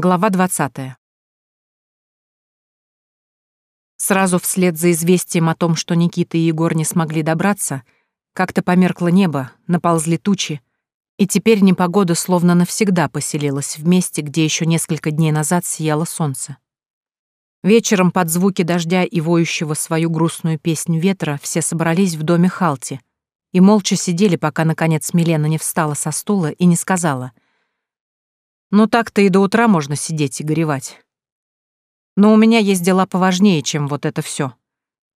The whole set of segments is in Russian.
Глава 20. Сразу вслед за известием о том, что Никита и Егор не смогли добраться, как-то померкло небо, наползли тучи, и теперь непогода словно навсегда поселилась в месте, где еще несколько дней назад сияло солнце. Вечером под звуки дождя и воющего свою грустную песнь ветра все собрались в доме Халти и молча сидели, пока, наконец, Милена не встала со стула и не сказала — ну так-то и до утра можно сидеть и горевать. Но у меня есть дела поважнее, чем вот это все.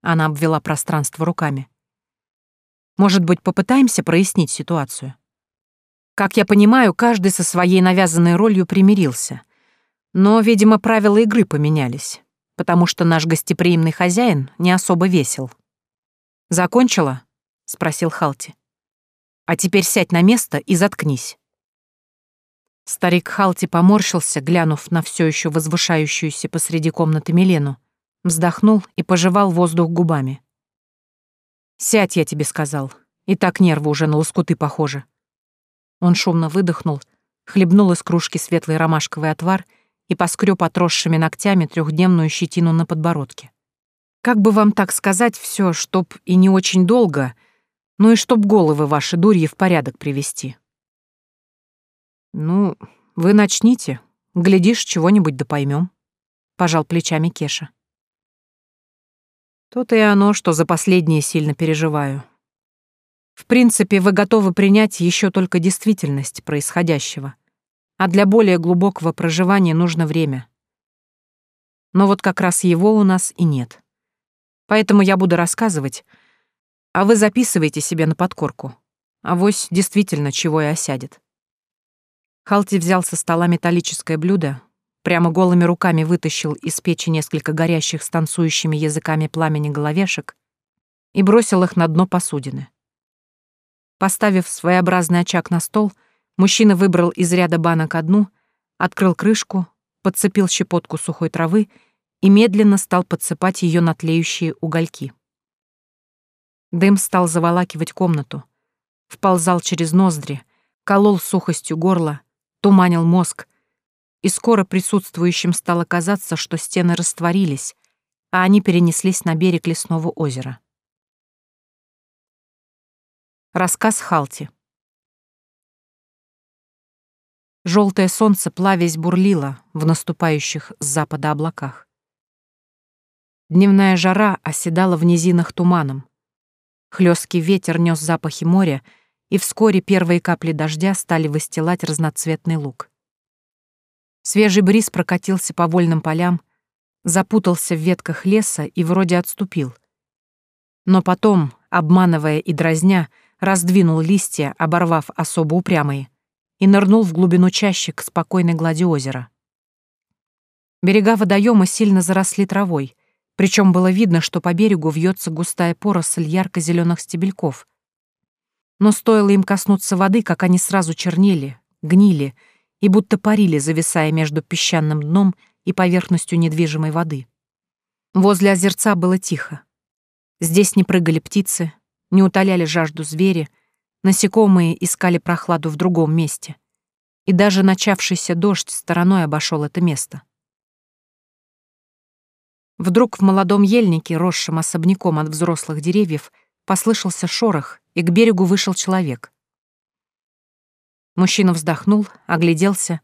Она обвела пространство руками. Может быть, попытаемся прояснить ситуацию? Как я понимаю, каждый со своей навязанной ролью примирился. Но, видимо, правила игры поменялись, потому что наш гостеприимный хозяин не особо весел. «Закончила?» — спросил Халти. «А теперь сядь на место и заткнись». Старик Халти поморщился, глянув на все еще возвышающуюся посреди комнаты Милену, вздохнул и пожевал воздух губами. «Сядь, я тебе сказал. И так нервы уже на лоскуты похожи». Он шумно выдохнул, хлебнул из кружки светлый ромашковый отвар и поскреб отросшими ногтями трехдневную щетину на подбородке. «Как бы вам так сказать все, чтоб и не очень долго, ну и чтоб головы ваши дурьи в порядок привести?» «Ну, вы начните. Глядишь, чего-нибудь да поймем», — пожал плечами Кеша. То-то и оно, что за последнее сильно переживаю. В принципе, вы готовы принять еще только действительность происходящего, а для более глубокого проживания нужно время. Но вот как раз его у нас и нет. Поэтому я буду рассказывать, а вы записывайте себе на подкорку. Авось действительно чего и осядет. Халти взял со стола металлическое блюдо, прямо голыми руками вытащил из печи несколько горящих с танцующими языками пламени головешек и бросил их на дно посудины. Поставив своеобразный очаг на стол, мужчина выбрал из ряда банок одну, открыл крышку, подцепил щепотку сухой травы и медленно стал подсыпать ее на тлеющие угольки. Дым стал заволакивать комнату, вползал через ноздри, колол сухостью горло, туманил мозг, и скоро присутствующим стало казаться, что стены растворились, а они перенеслись на берег лесного озера. Рассказ Халти. Желтое солнце плавясь бурлило в наступающих с запада облаках. Дневная жара оседала в низинах туманом. Хлесткий ветер нес запахи моря — и вскоре первые капли дождя стали выстилать разноцветный луг. Свежий бриз прокатился по вольным полям, запутался в ветках леса и вроде отступил. Но потом, обманывая и дразня, раздвинул листья, оборвав особо упрямые, и нырнул в глубину чащи к спокойной глади озера. Берега водоема сильно заросли травой, причем было видно, что по берегу вьется густая поросль ярко-зеленых стебельков, но стоило им коснуться воды, как они сразу чернели, гнили и будто парили, зависая между песчаным дном и поверхностью недвижимой воды. Возле озерца было тихо. Здесь не прыгали птицы, не утоляли жажду звери, насекомые искали прохладу в другом месте. И даже начавшийся дождь стороной обошел это место. Вдруг в молодом ельнике, росшем особняком от взрослых деревьев, послышался шорох, и к берегу вышел человек. Мужчина вздохнул, огляделся,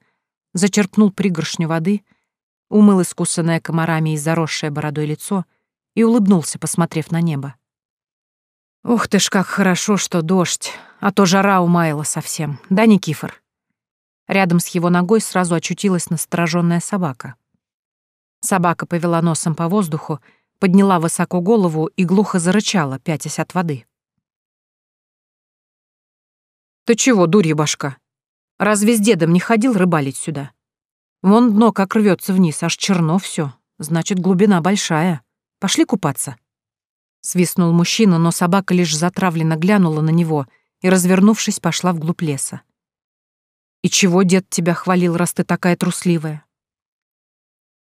зачерпнул пригоршню воды, умыл искусанное комарами и заросшее бородой лицо и улыбнулся, посмотрев на небо. «Ух ты ж, как хорошо, что дождь, а то жара умаяла совсем, да, Никифор?» Рядом с его ногой сразу очутилась настороженная собака. Собака повела носом по воздуху, подняла высоко голову и глухо зарычала, пятясь от воды. «Ты чего, дурья башка? Разве с дедом не ходил рыбалить сюда? Вон дно как рвется вниз, аж черно все. Значит, глубина большая. Пошли купаться». Свистнул мужчина, но собака лишь затравленно глянула на него и, развернувшись, пошла вглубь леса. «И чего дед тебя хвалил, раз ты такая трусливая?»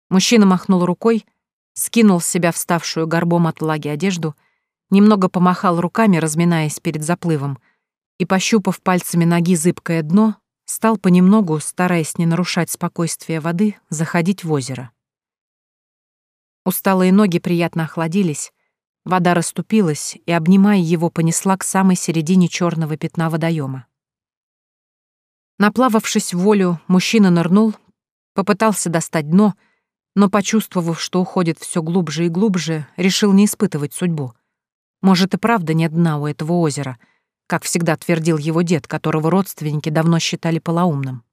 Мужчина махнул рукой, скинул с себя вставшую горбом от влаги одежду, немного помахал руками, разминаясь перед заплывом — и, пощупав пальцами ноги зыбкое дно, стал понемногу, стараясь не нарушать спокойствие воды, заходить в озеро. Усталые ноги приятно охладились, вода расступилась и, обнимая его, понесла к самой середине черного пятна водоема. Наплававшись в волю, мужчина нырнул, попытался достать дно, но, почувствовав, что уходит все глубже и глубже, решил не испытывать судьбу. Может, и правда нет дна у этого озера, как всегда твердил его дед, которого родственники давно считали полоумным.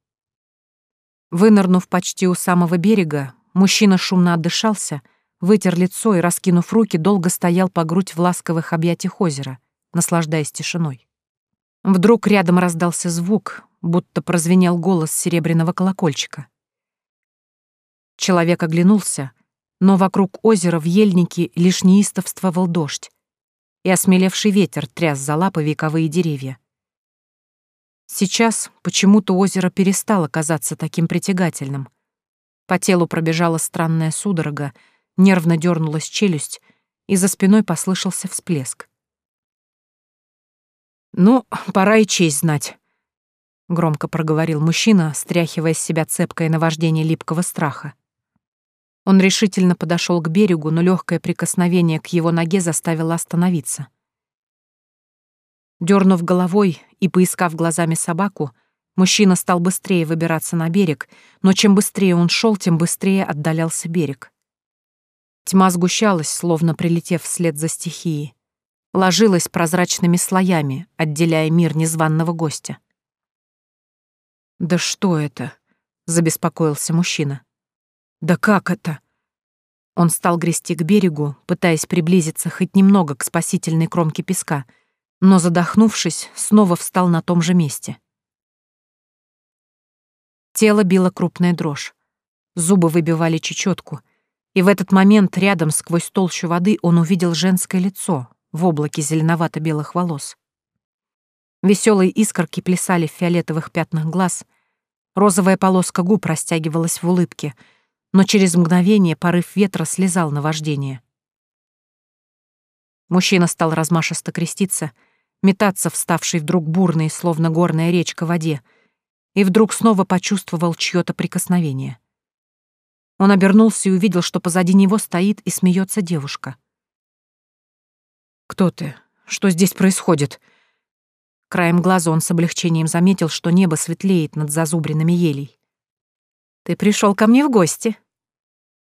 Вынырнув почти у самого берега, мужчина шумно отдышался, вытер лицо и, раскинув руки, долго стоял по грудь в ласковых объятиях озера, наслаждаясь тишиной. Вдруг рядом раздался звук, будто прозвенел голос серебряного колокольчика. Человек оглянулся, но вокруг озера в ельнике лишь неистовствовал дождь, и осмелевший ветер тряс за лапы вековые деревья. Сейчас почему-то озеро перестало казаться таким притягательным. По телу пробежала странная судорога, нервно дернулась челюсть, и за спиной послышался всплеск. «Ну, пора и честь знать», — громко проговорил мужчина, стряхивая с себя цепкое наваждение липкого страха. Он решительно подошел к берегу, но легкое прикосновение к его ноге заставило остановиться. Дернув головой и поискав глазами собаку, мужчина стал быстрее выбираться на берег, но чем быстрее он шел, тем быстрее отдалялся берег. Тьма сгущалась, словно прилетев вслед за стихией ложилась прозрачными слоями, отделяя мир незваного гостя. «Да что это?» — забеспокоился мужчина. «Да как это?» Он стал грести к берегу, пытаясь приблизиться хоть немного к спасительной кромке песка, но, задохнувшись, снова встал на том же месте. Тело било крупная дрожь. Зубы выбивали чечетку, и в этот момент рядом сквозь толщу воды он увидел женское лицо, в облаке зеленовато-белых волос. Веселые искорки плясали в фиолетовых пятнах глаз, розовая полоска губ растягивалась в улыбке, но через мгновение порыв ветра слезал на вождение. Мужчина стал размашисто креститься, метаться вставший вдруг бурный, словно горная речка, в воде, и вдруг снова почувствовал чьё-то прикосновение. Он обернулся и увидел, что позади него стоит и смеется девушка — «Кто ты? Что здесь происходит?» Краем глаза он с облегчением заметил, что небо светлеет над зазубринами елей. «Ты пришел ко мне в гости».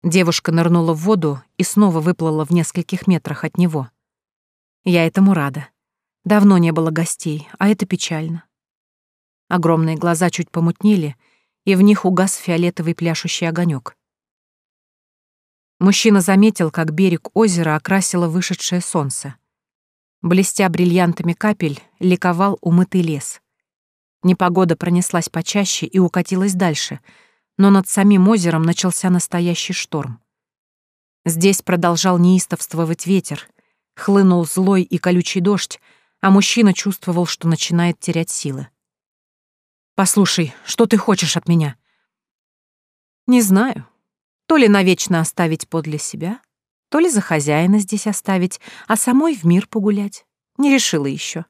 Девушка нырнула в воду и снова выплыла в нескольких метрах от него. Я этому рада. Давно не было гостей, а это печально. Огромные глаза чуть помутнели, и в них угас фиолетовый пляшущий огонек. Мужчина заметил, как берег озера окрасило вышедшее солнце. Блестя бриллиантами капель, ликовал умытый лес. Непогода пронеслась почаще и укатилась дальше, но над самим озером начался настоящий шторм. Здесь продолжал неистовствовать ветер, хлынул злой и колючий дождь, а мужчина чувствовал, что начинает терять силы. «Послушай, что ты хочешь от меня?» «Не знаю. То ли навечно оставить подле себя, то ли за хозяина здесь оставить, а самой в мир погулять. Не решила еще.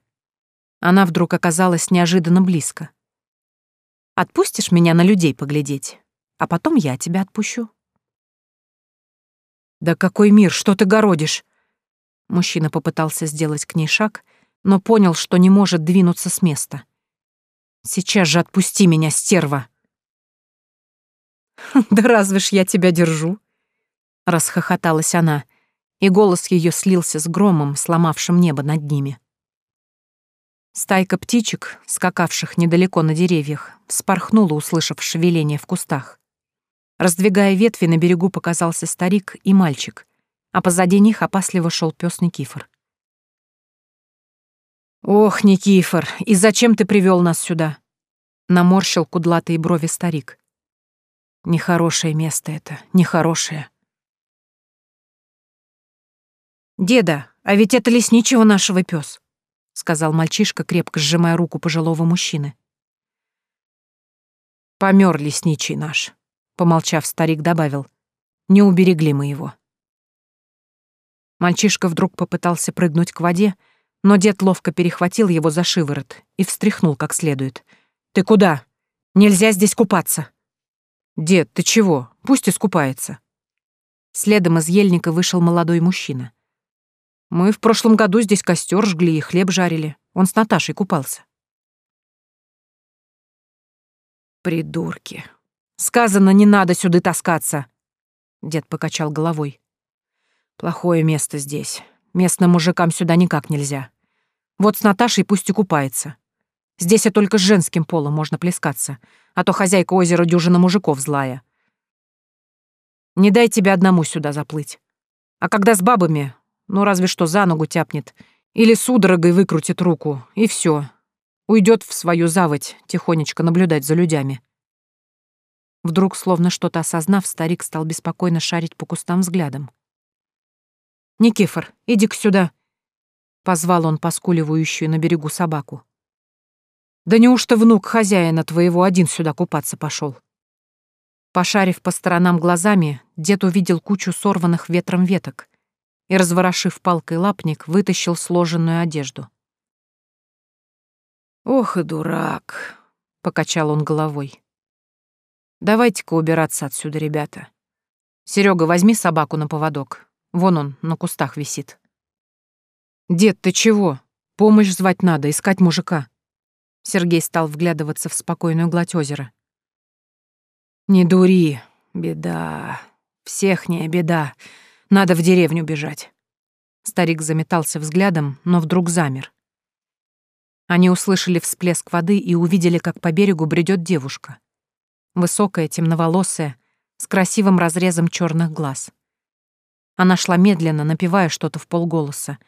Она вдруг оказалась неожиданно близко. «Отпустишь меня на людей поглядеть, а потом я тебя отпущу». «Да какой мир, что ты городишь?» Мужчина попытался сделать к ней шаг, но понял, что не может двинуться с места. «Сейчас же отпусти меня, стерва!» «Да разве ж я тебя держу?» — расхохоталась она, и голос ее слился с громом, сломавшим небо над ними. Стайка птичек, скакавших недалеко на деревьях, вспорхнула, услышав шевеление в кустах. Раздвигая ветви, на берегу показался старик и мальчик, а позади них опасливо шел пес Никифор. «Ох, Никифор, и зачем ты привел нас сюда?» — наморщил кудлатые брови старик. «Нехорошее место это, нехорошее. «Деда, а ведь это лесничего нашего пес, сказал мальчишка, крепко сжимая руку пожилого мужчины. Помер лесничий наш», — помолчав, старик добавил. «Не уберегли мы его». Мальчишка вдруг попытался прыгнуть к воде, но дед ловко перехватил его за шиворот и встряхнул как следует. «Ты куда? Нельзя здесь купаться. Дед, ты чего? Пусть искупается. Следом из ельника вышел молодой мужчина. Мы в прошлом году здесь костер жгли и хлеб жарили. Он с Наташей купался. Придурки. Сказано, не надо сюда таскаться. Дед покачал головой. Плохое место здесь. Местным мужикам сюда никак нельзя. Вот с Наташей пусть и купается. Здесь и только с женским полом можно плескаться, а то хозяйка озера дюжина мужиков злая. Не дай тебе одному сюда заплыть. А когда с бабами, ну разве что за ногу тяпнет, или судорогой выкрутит руку, и все. Уйдет в свою заводь, тихонечко наблюдать за людьми. Вдруг, словно что-то осознав, старик стал беспокойно шарить по кустам взглядом. «Никифор, иди-ка сюда!» — позвал он поскуливающую на берегу собаку. «Да неужто внук хозяина твоего один сюда купаться пошел? Пошарив по сторонам глазами, дед увидел кучу сорванных ветром веток и, разворошив палкой лапник, вытащил сложенную одежду. «Ох и дурак!» — покачал он головой. «Давайте-ка убираться отсюда, ребята. Серега, возьми собаку на поводок. Вон он, на кустах висит. «Дед, ты чего? Помощь звать надо, искать мужика». Сергей стал вглядываться в спокойную гладь озера. «Не дури, беда. Всех не беда. Надо в деревню бежать». Старик заметался взглядом, но вдруг замер. Они услышали всплеск воды и увидели, как по берегу бредет девушка. Высокая, темноволосая, с красивым разрезом черных глаз. Она шла медленно, напевая что-то в полголоса.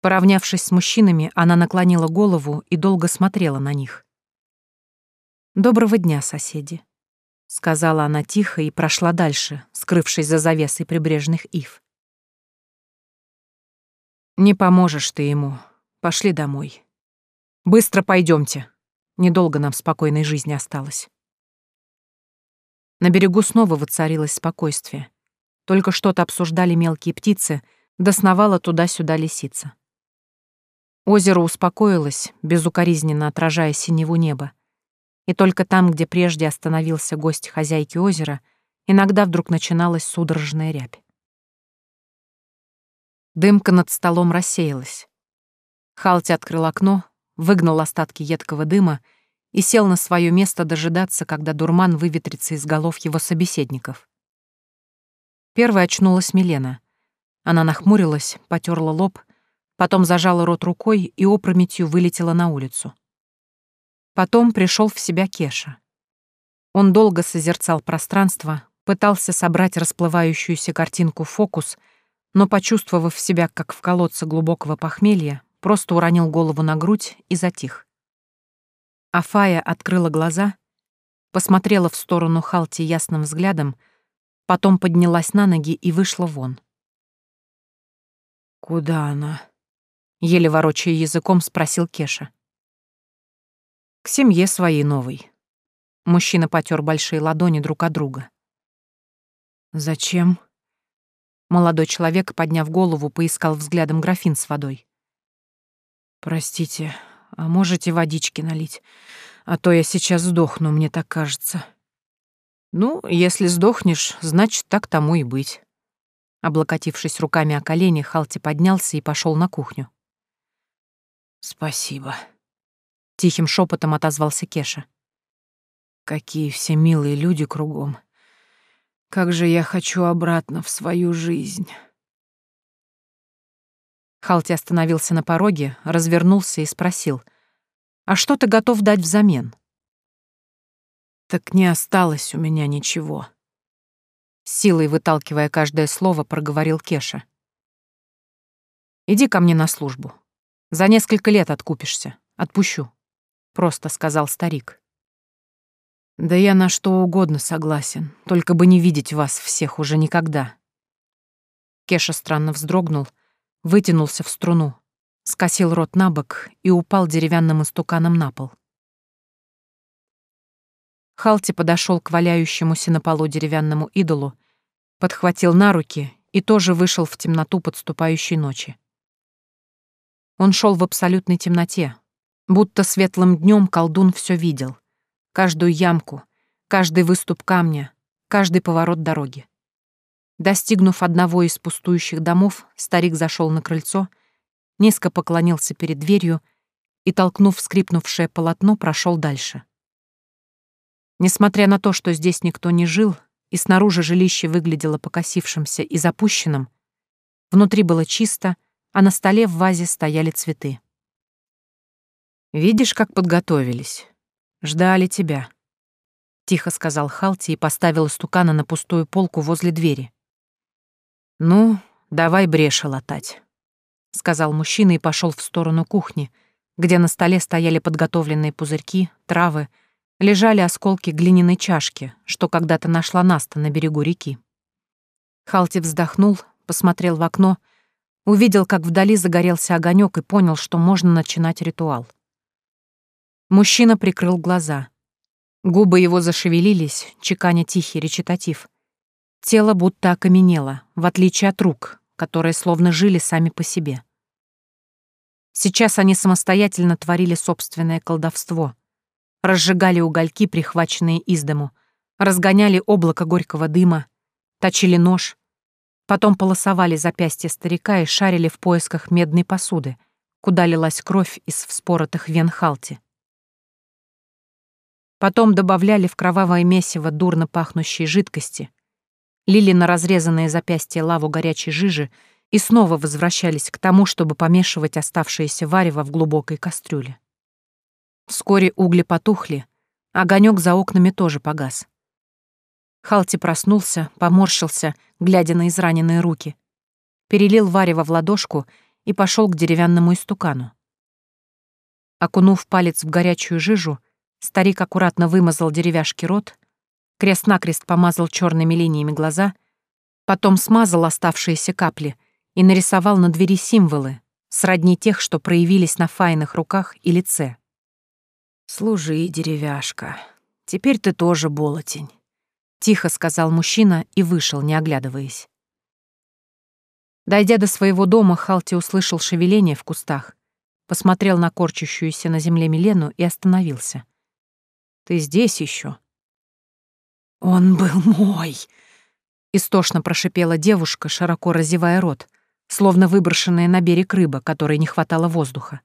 Поравнявшись с мужчинами, она наклонила голову и долго смотрела на них. «Доброго дня, соседи», — сказала она тихо и прошла дальше, скрывшись за завесой прибрежных ив. «Не поможешь ты ему. Пошли домой. Быстро пойдемте. Недолго нам спокойной жизни осталось». На берегу снова воцарилось спокойствие. Только что-то обсуждали мелкие птицы, досновала туда-сюда лисица. Озеро успокоилось, безукоризненно отражая синеву неба. И только там, где прежде остановился гость хозяйки озера, иногда вдруг начиналась судорожная рябь. Дымка над столом рассеялась. Халти открыл окно, выгнал остатки едкого дыма и сел на свое место дожидаться, когда дурман выветрится из голов его собеседников. Первой очнулась Милена. Она нахмурилась, потерла лоб, потом зажала рот рукой и опрометью вылетела на улицу. Потом пришел в себя Кеша. Он долго созерцал пространство, пытался собрать расплывающуюся картинку фокус, но, почувствовав себя как в колодце глубокого похмелья, просто уронил голову на грудь и затих. Афая открыла глаза, посмотрела в сторону Халти ясным взглядом — Потом поднялась на ноги и вышла вон. «Куда она?» — еле ворочая языком спросил Кеша. «К семье своей новой». Мужчина потер большие ладони друг от друга. «Зачем?» Молодой человек, подняв голову, поискал взглядом графин с водой. «Простите, а можете водички налить? А то я сейчас сдохну, мне так кажется». «Ну, если сдохнешь, значит, так тому и быть». Облокотившись руками о колени, Халти поднялся и пошел на кухню. «Спасибо», — тихим шепотом отозвался Кеша. «Какие все милые люди кругом. Как же я хочу обратно в свою жизнь». Халти остановился на пороге, развернулся и спросил, «А что ты готов дать взамен?» Так не осталось у меня ничего. Силой выталкивая каждое слово, проговорил Кеша. «Иди ко мне на службу. За несколько лет откупишься. Отпущу», — просто сказал старик. «Да я на что угодно согласен, только бы не видеть вас всех уже никогда». Кеша странно вздрогнул, вытянулся в струну, скосил рот на бок и упал деревянным истуканом на пол. Халти подошел к валяющемуся на полу деревянному идолу, подхватил на руки и тоже вышел в темноту подступающей ночи. Он шел в абсолютной темноте, будто светлым днем колдун все видел. каждую ямку, каждый выступ камня, каждый поворот дороги. Достигнув одного из пустующих домов, старик зашел на крыльцо, низко поклонился перед дверью и, толкнув скрипнувшее полотно, прошел дальше. Несмотря на то, что здесь никто не жил, и снаружи жилище выглядело покосившимся и запущенным, внутри было чисто, а на столе в вазе стояли цветы. «Видишь, как подготовились? Ждали тебя», — тихо сказал Халти и поставил стукана на пустую полку возле двери. «Ну, давай бреши латать», — сказал мужчина и пошел в сторону кухни, где на столе стояли подготовленные пузырьки, травы, лежали осколки глиняной чашки, что когда-то нашла Наста на берегу реки. Халти вздохнул, посмотрел в окно, увидел, как вдали загорелся огонек и понял, что можно начинать ритуал. Мужчина прикрыл глаза. Губы его зашевелились, чеканя тихий речитатив. Тело будто окаменело, в отличие от рук, которые словно жили сами по себе. Сейчас они самостоятельно творили собственное колдовство. Разжигали угольки, прихваченные из дому, разгоняли облако горького дыма, точили нож, потом полосовали запястья старика и шарили в поисках медной посуды, куда лилась кровь из вспоротых вен халти. Потом добавляли в кровавое месиво дурно пахнущей жидкости, лили на разрезанные запястья лаву горячей жижи и снова возвращались к тому, чтобы помешивать оставшееся варево в глубокой кастрюле. Вскоре угли потухли, огонек за окнами тоже погас. Халти проснулся, поморщился, глядя на израненные руки, перелил варево в ладошку и пошел к деревянному истукану. Окунув палец в горячую жижу, старик аккуратно вымазал деревяшки рот Крест-накрест помазал черными линиями глаза, потом смазал оставшиеся капли и нарисовал на двери символы, сродни тех, что проявились на файных руках и лице. «Служи, деревяшка, теперь ты тоже болотень», — тихо сказал мужчина и вышел, не оглядываясь. Дойдя до своего дома, Халти услышал шевеление в кустах, посмотрел на корчащуюся на земле Милену и остановился. «Ты здесь еще? «Он был мой!» — истошно прошипела девушка, широко разевая рот, словно выброшенная на берег рыба, которой не хватало воздуха.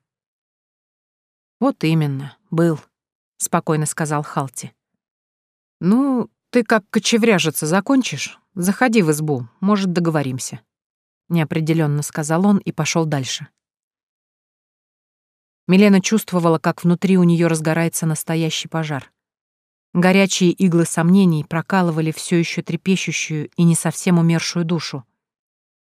«Вот именно, был», — спокойно сказал Халти. «Ну, ты как кочевряжиться закончишь, заходи в избу, может, договоримся», — неопределенно сказал он и пошел дальше. Милена чувствовала, как внутри у нее разгорается настоящий пожар. Горячие иглы сомнений прокалывали все еще трепещущую и не совсем умершую душу.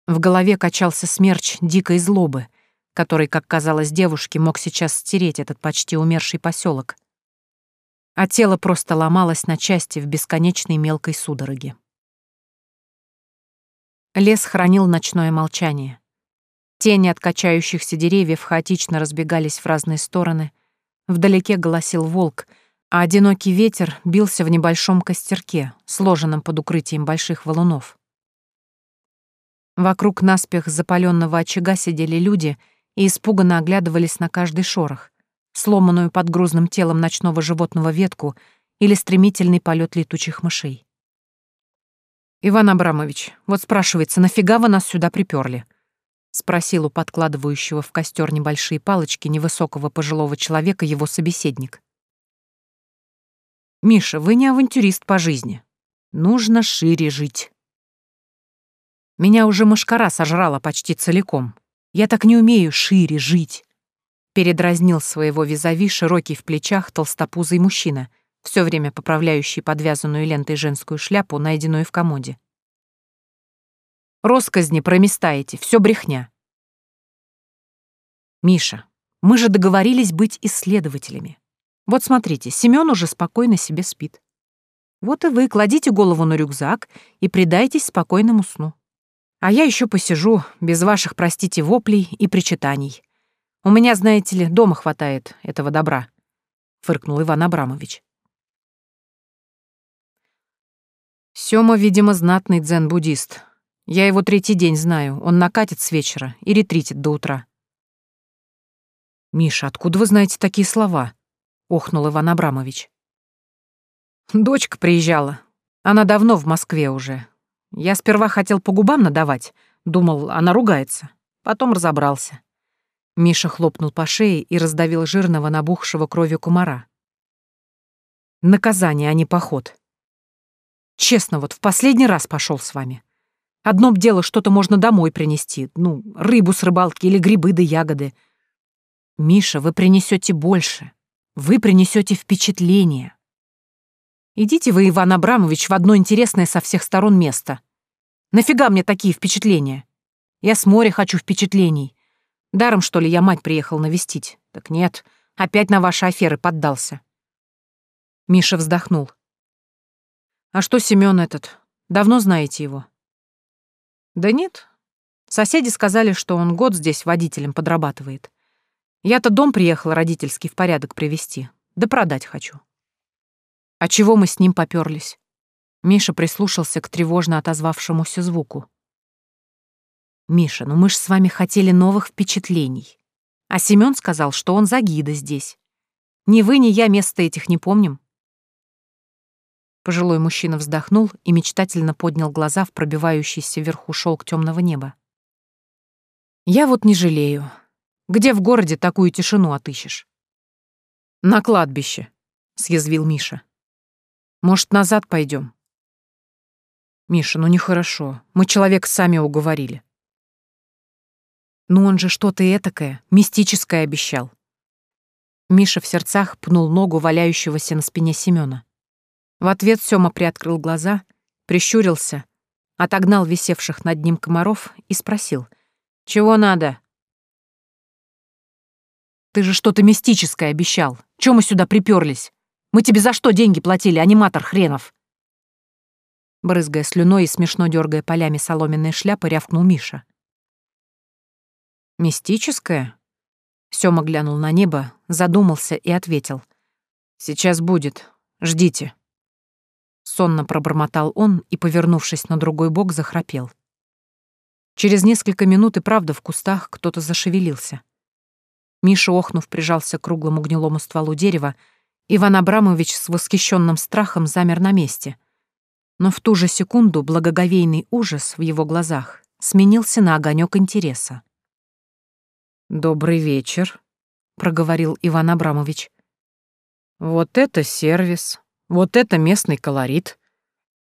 В голове качался смерч дикой злобы, который, как казалось девушке, мог сейчас стереть этот почти умерший поселок. А тело просто ломалось на части в бесконечной мелкой судороге. Лес хранил ночное молчание. Тени от качающихся деревьев хаотично разбегались в разные стороны. Вдалеке голосил волк — а одинокий ветер бился в небольшом костерке, сложенном под укрытием больших валунов. Вокруг наспех запаленного очага сидели люди и испуганно оглядывались на каждый шорох, сломанную под грузным телом ночного животного ветку или стремительный полет летучих мышей. «Иван Абрамович, вот спрашивается, нафига вы нас сюда приперли? Спросил у подкладывающего в костер небольшие палочки невысокого пожилого человека его собеседник. Миша, вы не авантюрист по жизни. Нужно шире жить. Меня уже мошкара сожрала почти целиком. Я так не умею шире жить. Передразнил своего визави широкий в плечах толстопузый мужчина, все время поправляющий подвязанную лентой женскую шляпу, найденную в комоде. Росказни про места эти, все брехня. Миша, мы же договорились быть исследователями. Вот смотрите, Семён уже спокойно себе спит. Вот и вы кладите голову на рюкзак и предайтесь спокойному сну. А я еще посижу, без ваших, простите, воплей и причитаний. У меня, знаете ли, дома хватает этого добра», — фыркнул Иван Абрамович. Сёма, видимо, знатный дзен-буддист. Я его третий день знаю, он накатит с вечера и ретритит до утра. «Миша, откуда вы знаете такие слова?» — охнул Иван Абрамович. Дочка приезжала. Она давно в Москве уже. Я сперва хотел по губам надавать. Думал, она ругается. Потом разобрался. Миша хлопнул по шее и раздавил жирного набухшего кровью кумара. Наказание, а не поход. Честно, вот в последний раз пошел с вами. Одно б дело, что-то можно домой принести. Ну, рыбу с рыбалки или грибы да ягоды. Миша, вы принесете больше. Вы принесете впечатление. Идите вы, Иван Абрамович, в одно интересное со всех сторон место. Нафига мне такие впечатления? Я с моря хочу впечатлений. Даром, что ли, я мать приехал навестить? Так нет, опять на ваши аферы поддался. Миша вздохнул. А что Семён этот? Давно знаете его? Да нет. Соседи сказали, что он год здесь водителем подрабатывает. Я-то дом приехал родительский в порядок привести, да продать хочу. А чего мы с ним попёрлись? Миша прислушался к тревожно отозвавшемуся звуку. «Миша, ну мы ж с вами хотели новых впечатлений. А Семён сказал, что он за гида здесь. Ни вы, ни я места этих не помним». Пожилой мужчина вздохнул и мечтательно поднял глаза в пробивающийся вверху шелк темного неба. «Я вот не жалею. Где в городе такую тишину отыщешь?» «На кладбище», — съязвил Миша. «Может, назад пойдем? Миша, ну нехорошо. Мы человека сами уговорили. Ну он же что-то этакое, мистическое обещал. Миша в сердцах пнул ногу валяющегося на спине Семёна. В ответ Сёма приоткрыл глаза, прищурился, отогнал висевших над ним комаров и спросил. «Чего надо?» «Ты же что-то мистическое обещал. Чё мы сюда приперлись? Мы тебе за что деньги платили, аниматор хренов?» Брызгая слюной и смешно дергая полями соломенной шляпы, рявкнул Миша. «Мистическое?» Сёма глянул на небо, задумался и ответил. «Сейчас будет. Ждите». Сонно пробормотал он и, повернувшись на другой бок, захрапел. Через несколько минут и правда в кустах кто-то зашевелился. Миша, охнув, прижался к круглому гнилому стволу дерева. Иван Абрамович с восхищенным страхом замер на месте — но в ту же секунду благоговейный ужас в его глазах сменился на огонек интереса. «Добрый вечер», — проговорил Иван Абрамович. «Вот это сервис, вот это местный колорит».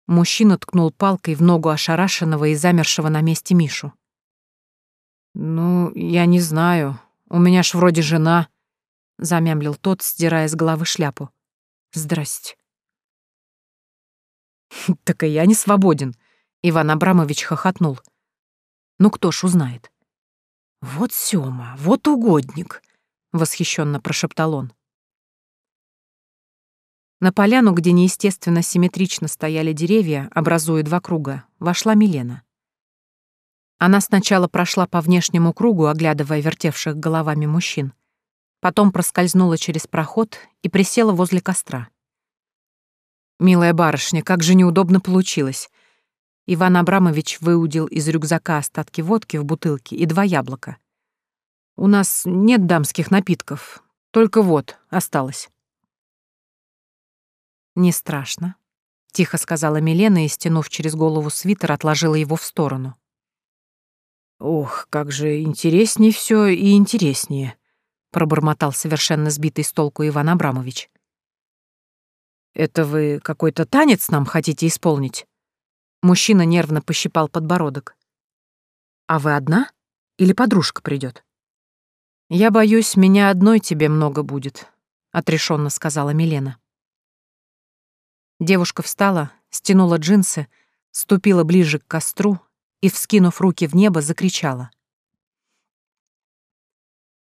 Мужчина ткнул палкой в ногу ошарашенного и замершего на месте Мишу. «Ну, я не знаю. У меня ж вроде жена», — замямлил тот, сдирая с головы шляпу. «Здрасте». «Так и я не свободен», — Иван Абрамович хохотнул. «Ну кто ж узнает?» «Вот Сёма, вот угодник», — восхищенно прошептал он. На поляну, где неестественно симметрично стояли деревья, образуя два круга, вошла Милена. Она сначала прошла по внешнему кругу, оглядывая вертевших головами мужчин, потом проскользнула через проход и присела возле костра. «Милая барышня, как же неудобно получилось!» Иван Абрамович выудил из рюкзака остатки водки в бутылке и два яблока. «У нас нет дамских напитков, только вот осталось». «Не страшно», — тихо сказала Милена и, стянув через голову свитер, отложила его в сторону. «Ох, как же интереснее все и интереснее», — пробормотал совершенно сбитый с толку Иван Абрамович. «Это вы какой-то танец нам хотите исполнить?» Мужчина нервно пощипал подбородок. «А вы одна? Или подружка придет? «Я боюсь, меня одной тебе много будет», — отрешенно сказала Милена. Девушка встала, стянула джинсы, ступила ближе к костру и, вскинув руки в небо, закричала.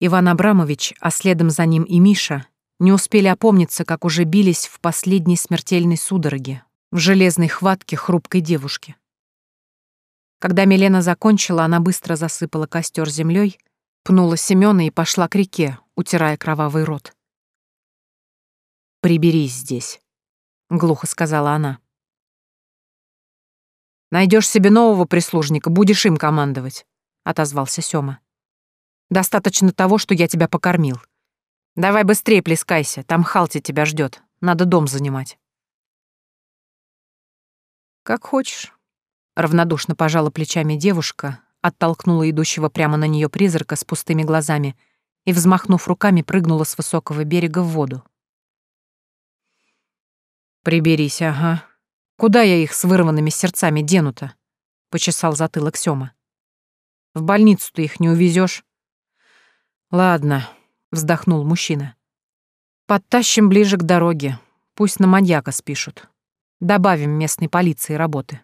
Иван Абрамович, а следом за ним и Миша, не успели опомниться, как уже бились в последней смертельной судороге, в железной хватке хрупкой девушки. Когда Милена закончила, она быстро засыпала костер землей, пнула Семёна и пошла к реке, утирая кровавый рот. «Приберись здесь», — глухо сказала она. Найдешь себе нового прислужника, будешь им командовать», — отозвался Сёма. «Достаточно того, что я тебя покормил. Давай быстрее плескайся, там Халти тебя ждет. Надо дом занимать. Как хочешь. Равнодушно пожала плечами девушка, оттолкнула идущего прямо на нее призрака с пустыми глазами и, взмахнув руками, прыгнула с высокого берега в воду. «Приберись, ага. Куда я их с вырванными сердцами дену-то?» — почесал затылок Сёма. «В больницу ты их не увезешь. «Ладно», — вздохнул мужчина. «Подтащим ближе к дороге. Пусть на маньяка спишут. Добавим местной полиции работы».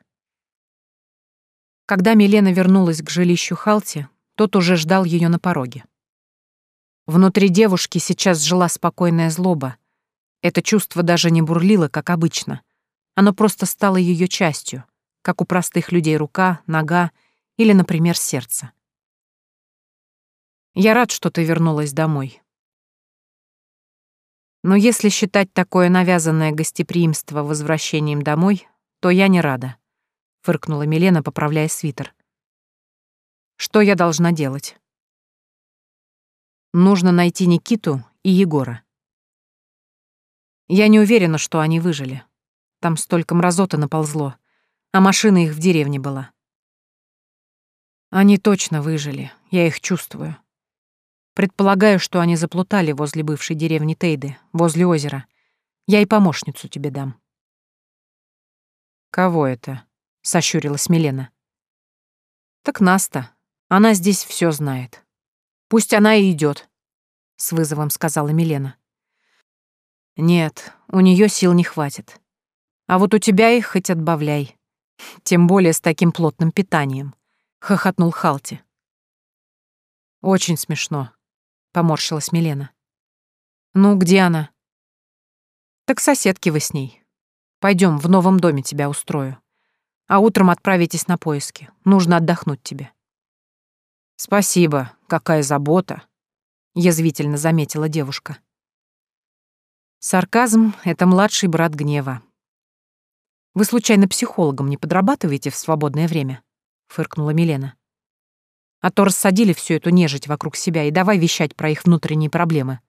Когда Милена вернулась к жилищу Халти, тот уже ждал ее на пороге. Внутри девушки сейчас жила спокойная злоба. Это чувство даже не бурлило, как обычно. Оно просто стало ее частью, как у простых людей рука, нога или, например, сердце. «Я рад, что ты вернулась домой», но если считать такое навязанное гостеприимство возвращением домой, то я не рада фыркнула Милена, поправляя свитер. Что я должна делать? Нужно найти Никиту и Егора. Я не уверена, что они выжили. Там столько мразоты наползло, а машина их в деревне была. Они точно выжили, я их чувствую. Предполагаю, что они заплутали возле бывшей деревни Тейды, возле озера. Я и помощницу тебе дам. Кого это? — сощурилась Милена. «Так Наста. Она здесь все знает. Пусть она и идет, с вызовом сказала Милена. «Нет, у нее сил не хватит. А вот у тебя их хоть отбавляй. Тем более с таким плотным питанием», — хохотнул Халти. «Очень смешно», — поморщилась Милена. «Ну, где она?» «Так соседки вы с ней. Пойдем, в новом доме тебя устрою а утром отправитесь на поиски. Нужно отдохнуть тебе». «Спасибо, какая забота», — язвительно заметила девушка. Сарказм — это младший брат гнева. «Вы случайно психологом не подрабатываете в свободное время?» — фыркнула Милена. «А то рассадили всю эту нежить вокруг себя и давай вещать про их внутренние проблемы».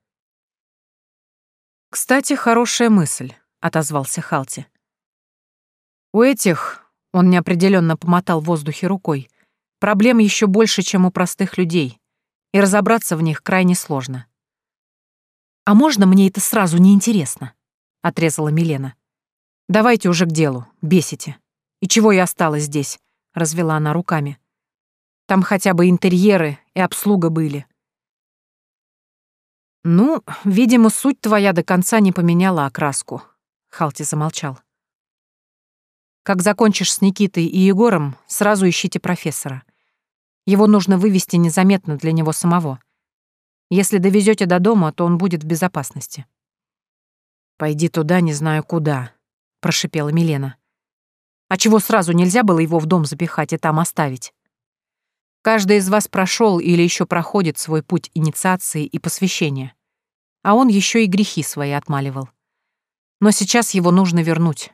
«Кстати, хорошая мысль», — отозвался Халти. «У этих он неопределенно помотал в воздухе рукой. Проблем еще больше, чем у простых людей, и разобраться в них крайне сложно. «А можно мне это сразу не интересно? отрезала Милена. «Давайте уже к делу, бесите. И чего я осталась здесь?» — развела она руками. «Там хотя бы интерьеры и обслуга были». «Ну, видимо, суть твоя до конца не поменяла окраску», — Халти замолчал. Как закончишь с Никитой и Егором, сразу ищите профессора. Его нужно вывести незаметно для него самого. Если довезете до дома, то он будет в безопасности. «Пойди туда, не знаю куда», — прошипела Милена. «А чего сразу нельзя было его в дом запихать и там оставить?» Каждый из вас прошел или еще проходит свой путь инициации и посвящения. А он еще и грехи свои отмаливал. Но сейчас его нужно вернуть.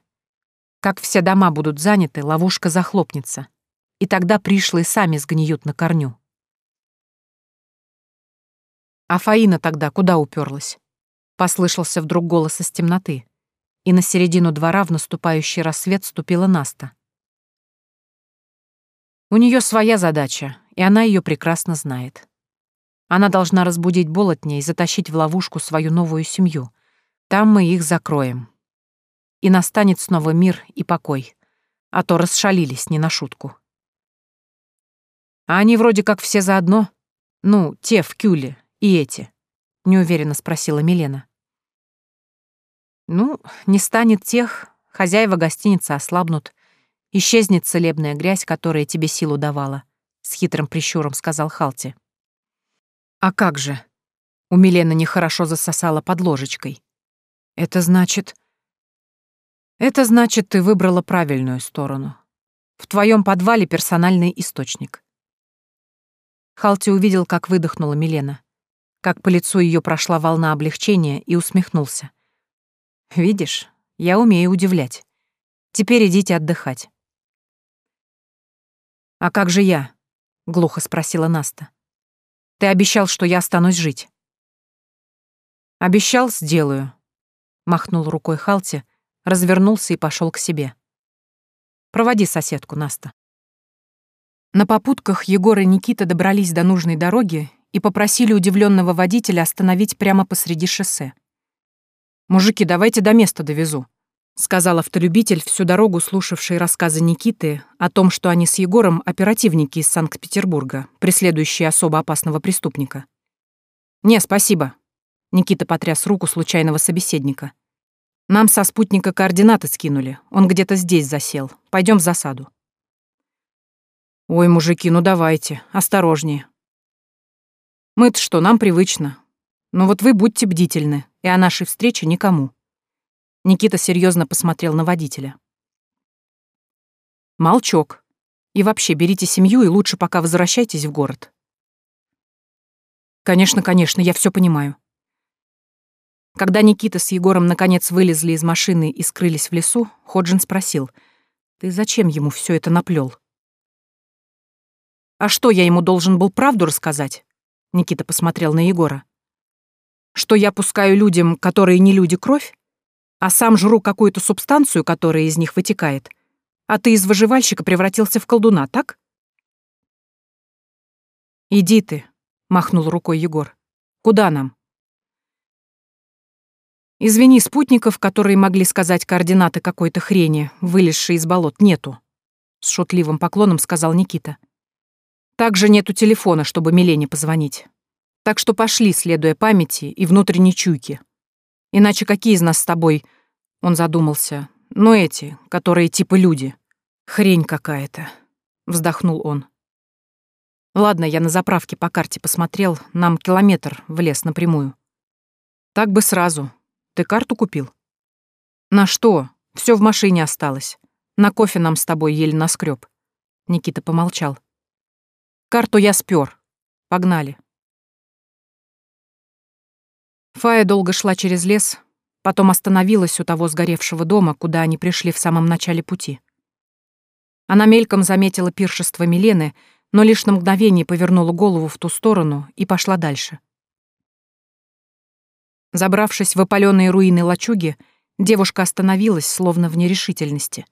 Как все дома будут заняты, ловушка захлопнется, и тогда пришлые сами сгниют на корню. А Фаина тогда куда уперлась? Послышался вдруг голос из темноты, и на середину двора в наступающий рассвет ступила Наста. У нее своя задача, и она ее прекрасно знает. Она должна разбудить болотня и затащить в ловушку свою новую семью. Там мы их закроем и настанет снова мир и покой, а то расшалились не на шутку. А они вроде как все заодно. Ну, те в Кюле и эти, — неуверенно спросила Милена. Ну, не станет тех, хозяева гостиницы ослабнут, исчезнет целебная грязь, которая тебе силу давала, — с хитрым прищуром сказал Халти. А как же? У Милены нехорошо засосала под ложечкой. Это значит... Это значит, ты выбрала правильную сторону. В твоем подвале персональный источник. Халти увидел, как выдохнула Милена, как по лицу ее прошла волна облегчения и усмехнулся. «Видишь, я умею удивлять. Теперь идите отдыхать». «А как же я?» — глухо спросила Наста. «Ты обещал, что я останусь жить». «Обещал, сделаю», — махнул рукой Халти, развернулся и пошел к себе. Проводи соседку, Наста». На попутках Егор и Никита добрались до нужной дороги и попросили удивленного водителя остановить прямо посреди шоссе. «Мужики, давайте до места довезу», — сказал автолюбитель, всю дорогу слушавший рассказы Никиты о том, что они с Егором оперативники из Санкт-Петербурга, преследующие особо опасного преступника. «Не, спасибо», — Никита потряс руку случайного собеседника. «Нам со спутника координаты скинули, он где-то здесь засел. Пойдем в засаду». «Ой, мужики, ну давайте, осторожнее», мы-то что, нам привычно. Но вот вы будьте бдительны, и о нашей встрече никому. Никита серьезно посмотрел на водителя. Молчок. И вообще, берите семью и лучше пока возвращайтесь в город. Конечно, конечно, я все понимаю. Когда Никита с Егором наконец вылезли из машины и скрылись в лесу, Ходжин спросил, «Ты зачем ему все это наплел? «А что, я ему должен был правду рассказать?» Никита посмотрел на Егора. Что я пускаю людям, которые не люди, кровь? А сам жру какую-то субстанцию, которая из них вытекает? А ты из выживальщика превратился в колдуна, так? «Иди ты», — махнул рукой Егор. «Куда нам?» «Извини, спутников, которые могли сказать координаты какой-то хрени, вылезшей из болот, нету», — с шутливым поклоном сказал Никита. Также нету телефона, чтобы Милене позвонить. Так что пошли, следуя памяти и внутренней чуйке. Иначе какие из нас с тобой... Он задумался. Ну эти, которые типа люди. Хрень какая-то. Вздохнул он. Ладно, я на заправке по карте посмотрел. Нам километр в лес напрямую. Так бы сразу. Ты карту купил? На что? Все в машине осталось. На кофе нам с тобой еле наскреб. Никита помолчал. Карту я спер. Погнали. Фая долго шла через лес, потом остановилась у того сгоревшего дома, куда они пришли в самом начале пути. Она мельком заметила пиршество Милены, но лишь на мгновение повернула голову в ту сторону и пошла дальше. Забравшись в опаленные руины лачуги, девушка остановилась, словно в нерешительности.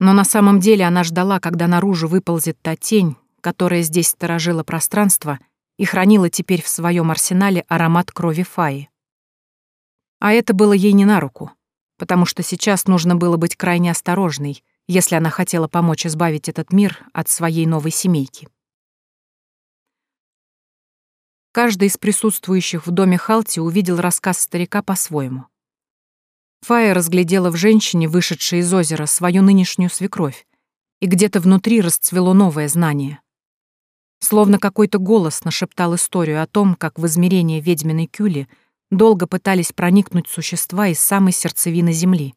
Но на самом деле она ждала, когда наружу выползет та тень, которая здесь сторожила пространство и хранила теперь в своем арсенале аромат крови Фаи. А это было ей не на руку, потому что сейчас нужно было быть крайне осторожной, если она хотела помочь избавить этот мир от своей новой семейки. Каждый из присутствующих в доме Халти увидел рассказ старика по-своему. Фая разглядела в женщине, вышедшей из озера, свою нынешнюю свекровь, и где-то внутри расцвело новое знание. Словно какой-то голос нашептал историю о том, как в измерение ведьминой кюли долго пытались проникнуть существа из самой сердцевины земли.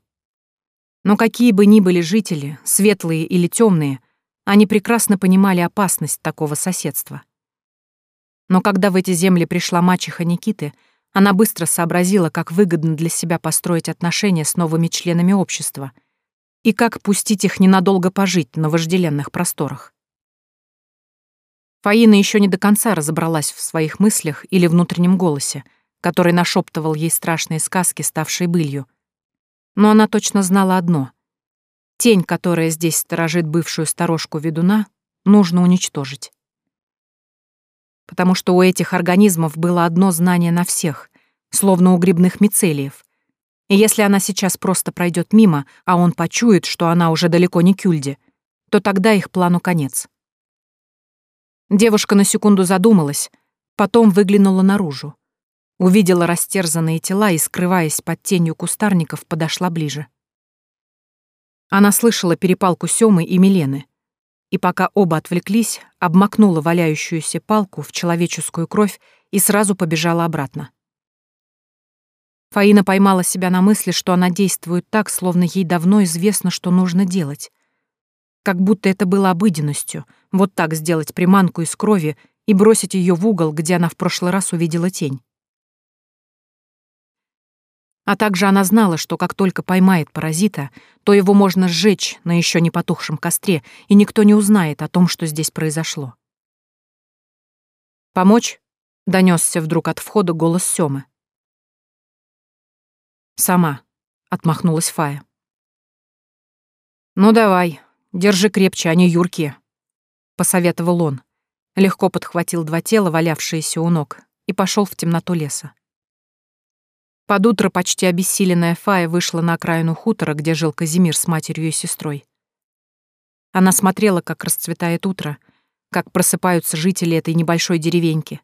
Но какие бы ни были жители, светлые или темные, они прекрасно понимали опасность такого соседства. Но когда в эти земли пришла мачеха Никиты, она быстро сообразила, как выгодно для себя построить отношения с новыми членами общества и как пустить их ненадолго пожить на вожделенных просторах. Фаина еще не до конца разобралась в своих мыслях или внутреннем голосе, который нашептывал ей страшные сказки, ставшие былью. Но она точно знала одно. Тень, которая здесь сторожит бывшую сторожку ведуна, нужно уничтожить. Потому что у этих организмов было одно знание на всех, словно у грибных мицелиев. И если она сейчас просто пройдет мимо, а он почует, что она уже далеко не Кюльде, то тогда их плану конец. Девушка на секунду задумалась, потом выглянула наружу. Увидела растерзанные тела и, скрываясь под тенью кустарников, подошла ближе. Она слышала перепалку Сёмы и Милены. И пока оба отвлеклись, обмакнула валяющуюся палку в человеческую кровь и сразу побежала обратно. Фаина поймала себя на мысли, что она действует так, словно ей давно известно, что нужно делать — как будто это было обыденностью, вот так сделать приманку из крови и бросить ее в угол, где она в прошлый раз увидела тень. А также она знала, что как только поймает паразита, то его можно сжечь на еще не потухшем костре, и никто не узнает о том, что здесь произошло. «Помочь?» — донесся вдруг от входа голос Семы. «Сама», — отмахнулась Фая. «Ну давай, держи крепче, они юркие», — посоветовал он. Легко подхватил два тела, валявшиеся у ног, и пошел в темноту леса. Под утро почти обессиленная Фая вышла на окраину хутора, где жил Казимир с матерью и сестрой. Она смотрела, как расцветает утро, как просыпаются жители этой небольшой деревеньки,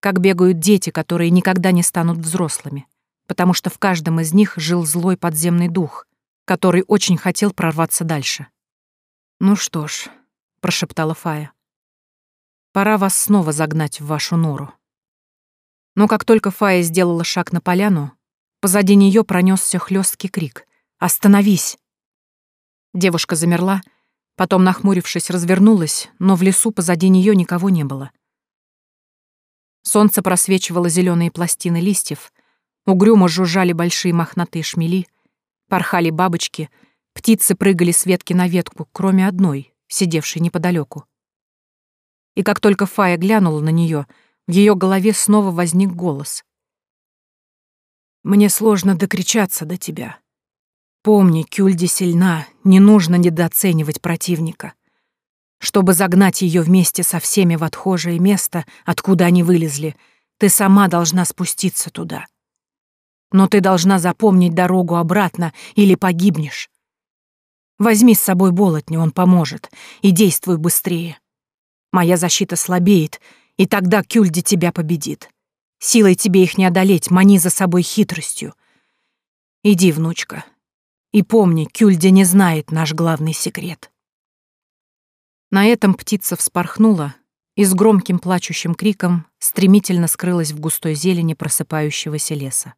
как бегают дети, которые никогда не станут взрослыми, потому что в каждом из них жил злой подземный дух, который очень хотел прорваться дальше. «Ну что ж», — прошептала Фая, — «пора вас снова загнать в вашу нору». Но как только Фая сделала шаг на поляну, позади нее пронесся хлесткий крик «Остановись!». Девушка замерла, потом, нахмурившись, развернулась, но в лесу позади нее никого не было. Солнце просвечивало зеленые пластины листьев, угрюмо жужжали большие мохнатые шмели, порхали бабочки, птицы прыгали с ветки на ветку, кроме одной, сидевшей неподалеку. И как только Фая глянула на нее, в ее голове снова возник голос. «Мне сложно докричаться до тебя. Помни, Кюльди сильна, не нужно недооценивать противника. Чтобы загнать ее вместе со всеми в отхожее место, откуда они вылезли, ты сама должна спуститься туда. Но ты должна запомнить дорогу обратно или погибнешь. Возьми с собой болотню, он поможет, и действуй быстрее. Моя защита слабеет, и тогда Кюльди тебя победит. Силой тебе их не одолеть, мани за собой хитростью. Иди, внучка. И помни, Кюльди не знает наш главный секрет. На этом птица вспорхнула и с громким плачущим криком стремительно скрылась в густой зелени просыпающегося леса.